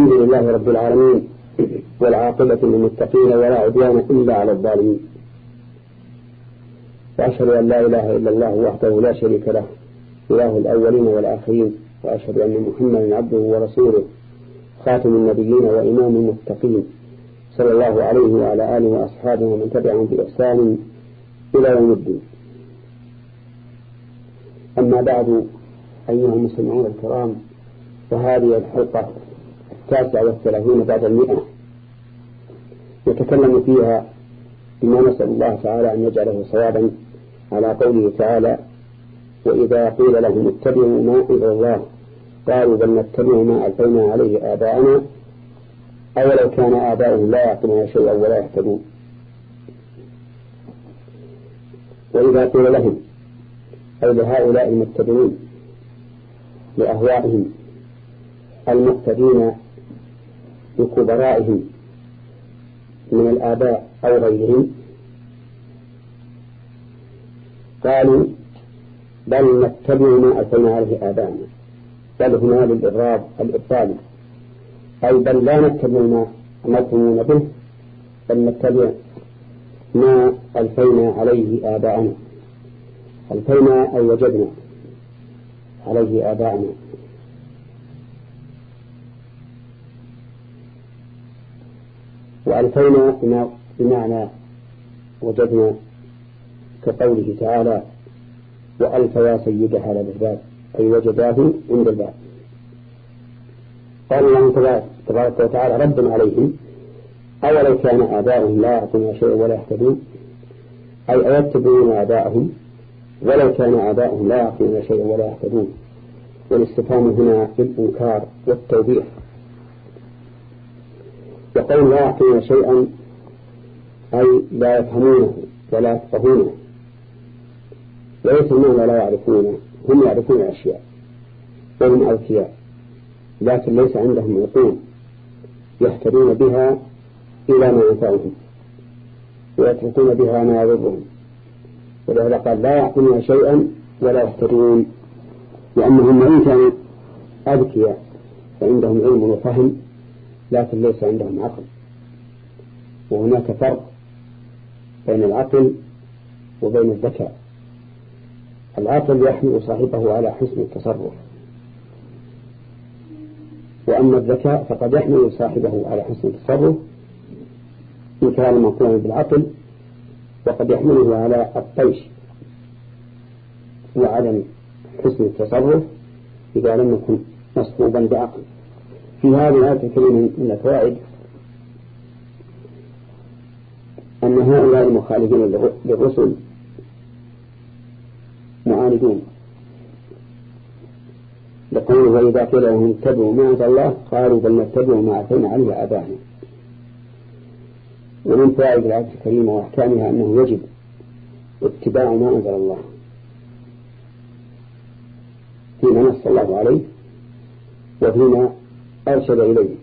الحمد لله رب العالمين والعاقبة للمتقين ولا عدوان إلا على الظالمين. وأشهد أن لا إله إلا الله وحده لا شريك له إله الأولين والآخرين. وأشهد أن محمدا عبده ورسوله خاتم النبيين وإمام المتقين. صلى الله عليه وعلى آله وأصحابه ومن تبعهم بإحسان إلى يوم الدين. أما بعد أيها المستمعون الكرام فهذه الحلقة التاسعة والثلاثين بعد المئة. نتكلم فيها بما نسأل الله تعالى أن يجعله صوابا على قوله تعالى وإذا قيل لهم اتبعوا ما أنزل الله قالوا بل نتبع ما ألفينا عليه آباءنا أولو كان آباؤهم لا يعقلون شيئا ولا يهتدون. وإذا قيل لهم أي لهؤلاء المتبعين لأهوائهم المقتدين بكبرائهم من الآباء أو غيرهم. قالوا بل نتبع ما أتينا عليه آباءنا بل هنا للإغراض الإبطال. أي بل لا نتبع ما أمرتمون به بل نتبع ما ألفينا عليه آباءنا. ألفينا أي وجدنا عليه آباءنا. وألفينا بمعنى وجدنا كقوله تعالى وألف يا سيدها على الباب أي وجداه عند الباب قال الله تبارك وتعالى رد عليهم أولو كان آباؤهم لا يعطون شيئا ولا يهتدون أي أيتبعون آباءهم؟ ولو كان آباؤهم لا يعقلون شيئا ولا يهتدون. والاستفهام هنا للإنكار والتوبيخ وقول لا يعقلون شيئا أي لا يفهمونه ولا يفقهونه. وليس المعنى لا يعرفونه. هم يعرفون الأشياء وهم أذكياء لكن ليس عندهم عقول يهتدون بها إلى ما ينفعهم ويتركون بها ما يضرهم. ولهذا قال لا يعقلون شيئا ولا يهتدون. لأنهم وإن كانوا أذكياء فعندهم علم وفهم لكن ليس عندهم عقل. وهناك فرق بين العقل وبين الذكاء. العقل يحمل صاحبه على حسن التصرف. وأما الذكاء فقد يحمل صاحبه على حسن التصرف كان مقوما بالعقل وقد يحمله على الطيش وعدم حسن التصرف إذا لم يكن مصحوبا بعقل. في هذه الآية الكريمة من الفوائد أن هؤلاء المخالفين للرسل معاندون. لقوله وإذا قيل لهم اتبعوا ما أنزل الله قالوا بل نتبع ما أتينا عليه آباءنا ومن فوائد الآية الكريمة وأحكامها أنه يجب اتباع ما أنزل الله. فيما نص الله عليه وفيما أرشد إليه.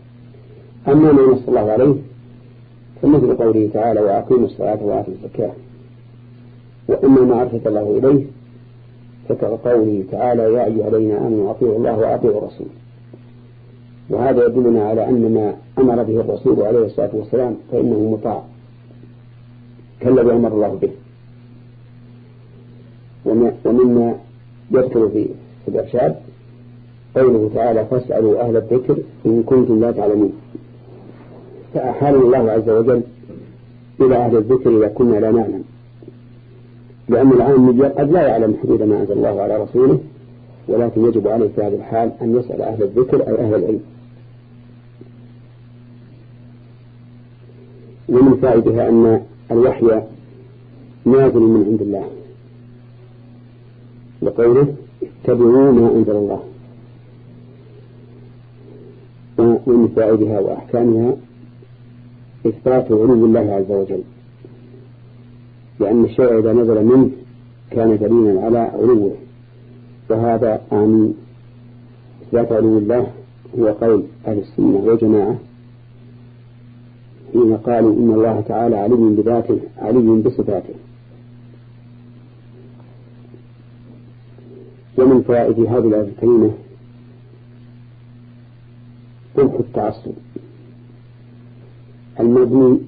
أما ما نص الله عليه فمثل قوله تعالى وأقيموا الصلاة وآتوا الزكاة. وأما ما أرشد الله إليه فكقوله تعالى يا أيها الذين آمنوا أطيعوا الله وأطيعوا الرسول. وهذا يدلنا على أن ما أمر به الرسول عليه الصلاة والسلام فإنه مطاع. كالذي أمر الله به. ومما يذكر في الإرشاد قوله تعالى فاسألوا أهل الذكر إن كنتم لا تعلمون. فأحالنا الله عز وجل إلى أهل الذكر إذا كنا لا نعلم. لأن العام قد لا يعلم حدود ما أنزل الله على رسوله ولكن يجب عليه في هذه الحال أن يسأل أهل الذكر أي أهل العلم. ومن فائدها أن الوحي نازل من عند الله. لقوله اتبعوا ما أنزل الله. ومن فائدها وأحكامها إثبات علو الله عز وجل. لأن الشيء إذا نزل منه كان دليلا على علوه. وهذا عن إثبات علو الله هو قول أهل السنة والجماعة حين قالوا إن الله تعالى علي بذاته علي بصفاته. ومن فوائد هذه الآية الكريمة قبح التعصب. المبني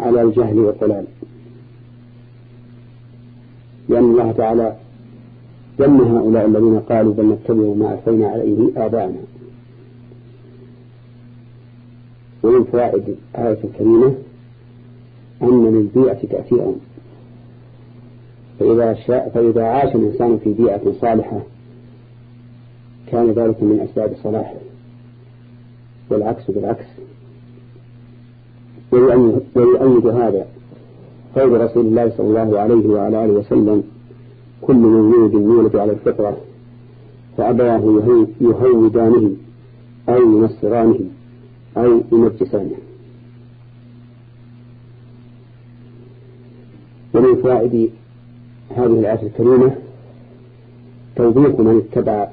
على الجهل والضلال. لأن الله تعالى ذم هؤلاء الذين قالوا بل نتبع ما ألفينا عليه آباءنا ومن فوائد الآية الكريمة أن للبيئة تأثيرا. فإذا, شاء فإذا عاش الإنسان في بيئة صالحة كان ذلك من أسباب صلاحه. والعكس بالعكس. ويؤيد هذا. قول رسول الله صلى الله عليه وعلى آله وسلم كل مولود يولد على الفطرة فأبواه يهودانه أو ينصرانه أو يمجسانه ومن فوائد هذه الآية الكريمة توبيخ من اتبع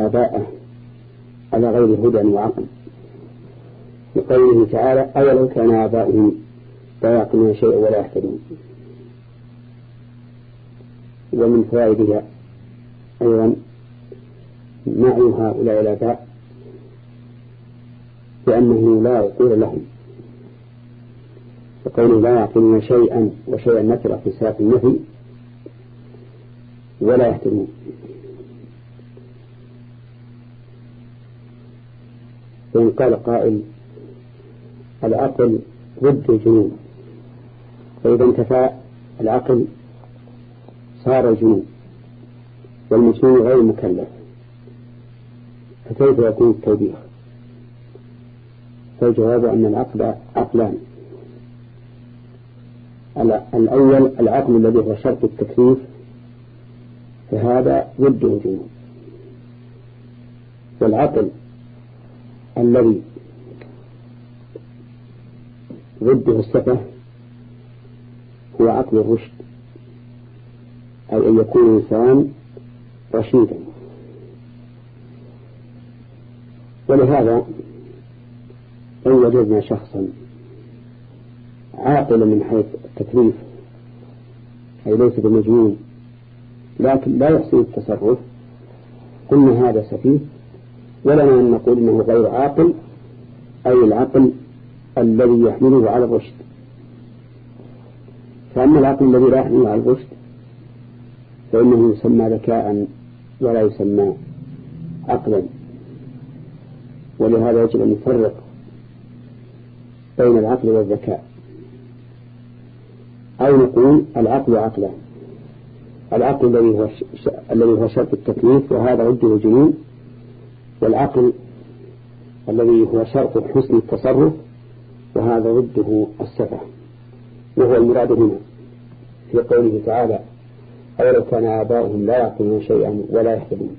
آباءه على غير هدى وعقل. لقوله تعالى أولو كان آباؤهم لا يعقلون شيئا ولا يهتدون. ومن فوائدها أيضا نعي هؤلاء الآباء بأنه لا عقول لهم. وقوله لا يعقلون شيئا وشيئا نكرة في ساق النفي ولا يهتدون. وإن قال قائل العقل ضد الجنون فإذا انتفى العقل صار الجنون والمجنون غير مكلف فكيف يكون التوبيخ؟ فالجواب أن العقل عقلان. الأول العقل الذي هو شرط التكليف فهذا ضده الجنون. والعقل الذي ضده السفه هو عقل الرشد أي أن يكون الإنسان رشيدا. ولهذا إن وجدنا شخصا عاقلا من حيث التكليف أي ليس بمجنون لكن لا يحسن التصرف قلنا هذا سفيه ولنا أن نقول إنه غير عاقل أي العقل الذي يحمله على الرشد. فأما العقل الذي لا يحمله على الرشد فإنه يسمى ذكاء ولا يسمى عقلا. ولهذا يجب أن نفرق بين العقل والذكاء. أو نقول العقل عقلا. العقل الذي هو الذي هو شرط التكليف وهذا ضده الجنون والعقل الذي هو شرط حسن التصرف وهذا ضده السفه وهو المراد هنا في قوله تعالى أولو كان آباؤهم لا يعقلون شيئا ولا يهتدون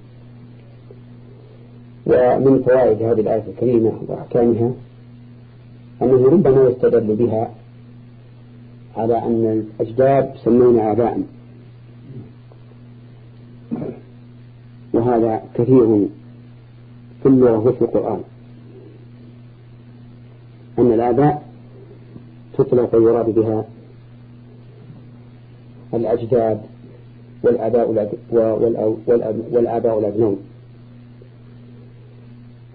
ومن فوائد هذه الآية الكريمة وأحكامها أنه ربما يستدل بها على أن الأجداد سمون آباء وهذا كثير في اللغة وفي القرآن. أن الآباء تطلق ويراد بها الأجداد والآباء والآباء الأبنون.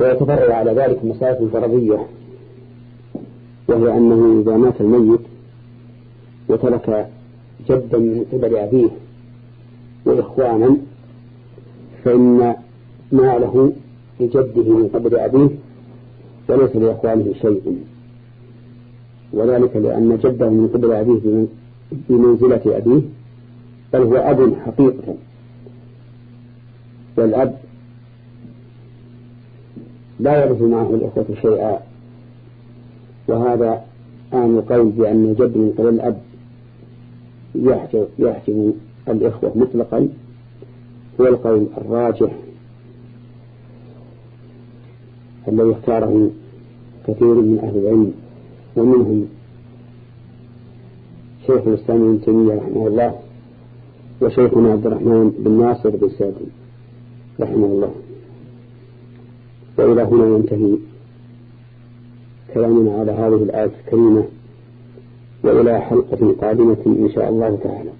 ويتفرع على ذلك مسائل فرضية وهي أنه إذا مات الميت وترك جدا من قبل أبيه وإخوانا فإن ماله لجده من قبل أبيه وليس لإخوانه شيء. وذلك لأن جده من قبل أبيه بمنزلة أبيه بل هو أب حقيقة. والأب لا يرث معه الإخوة شيئا. وهذا آن القول بأن الجد من قبل الأب يحجب الإخوة مطلقا هو القول الراجح. الذي اختاره كثير من أهل العلم ومنهم شيخ الإسلام ابن تيمية رحمه الله وشيخنا عبد الرحمن بن ناصر بن سعدي رحمه الله. وإلى هنا ينتهي كلامنا على هذه الآية الكريمة وإلى حلقة قادمة إن شاء الله تعالى.